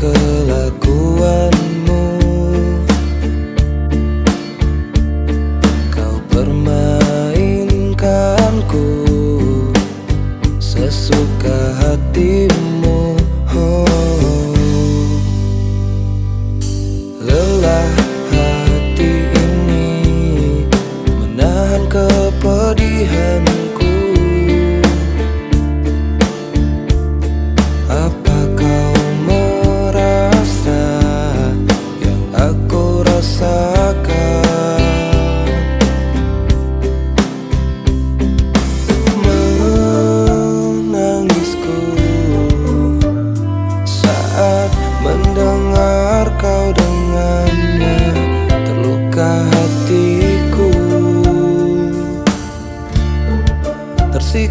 kelakuanmu. Kau permainkanku Sesuka hatimu.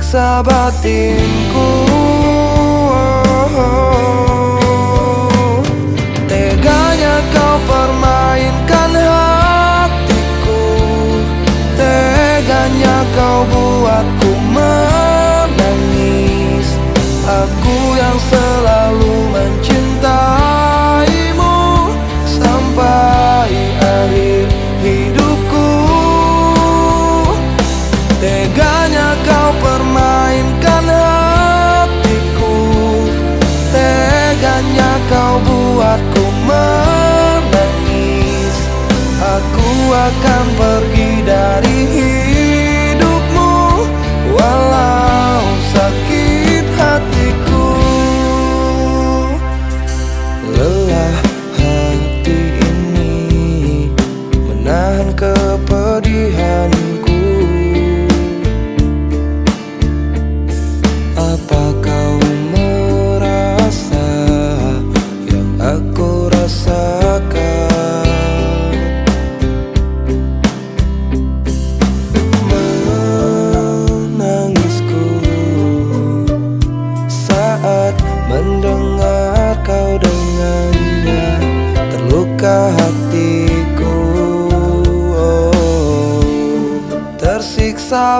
Sabatinku, batinku oh, oh. Teganya kau permainkan hatiku Teganya kau buat akan pergi.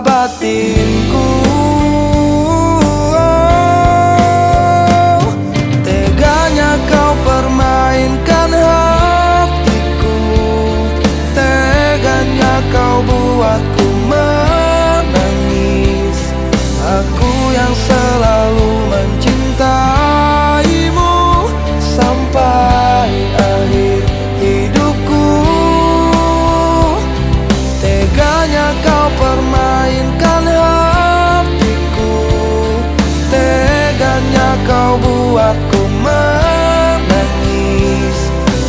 batinku membuatku menangis.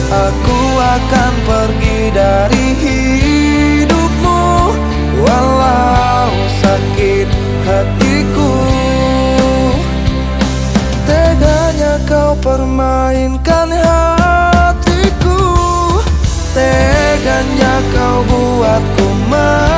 Aku akan pergi dari hidupmu Walau sakit hatiku. Teganya kau permainkan hatiku. Teganya kau buatku menangis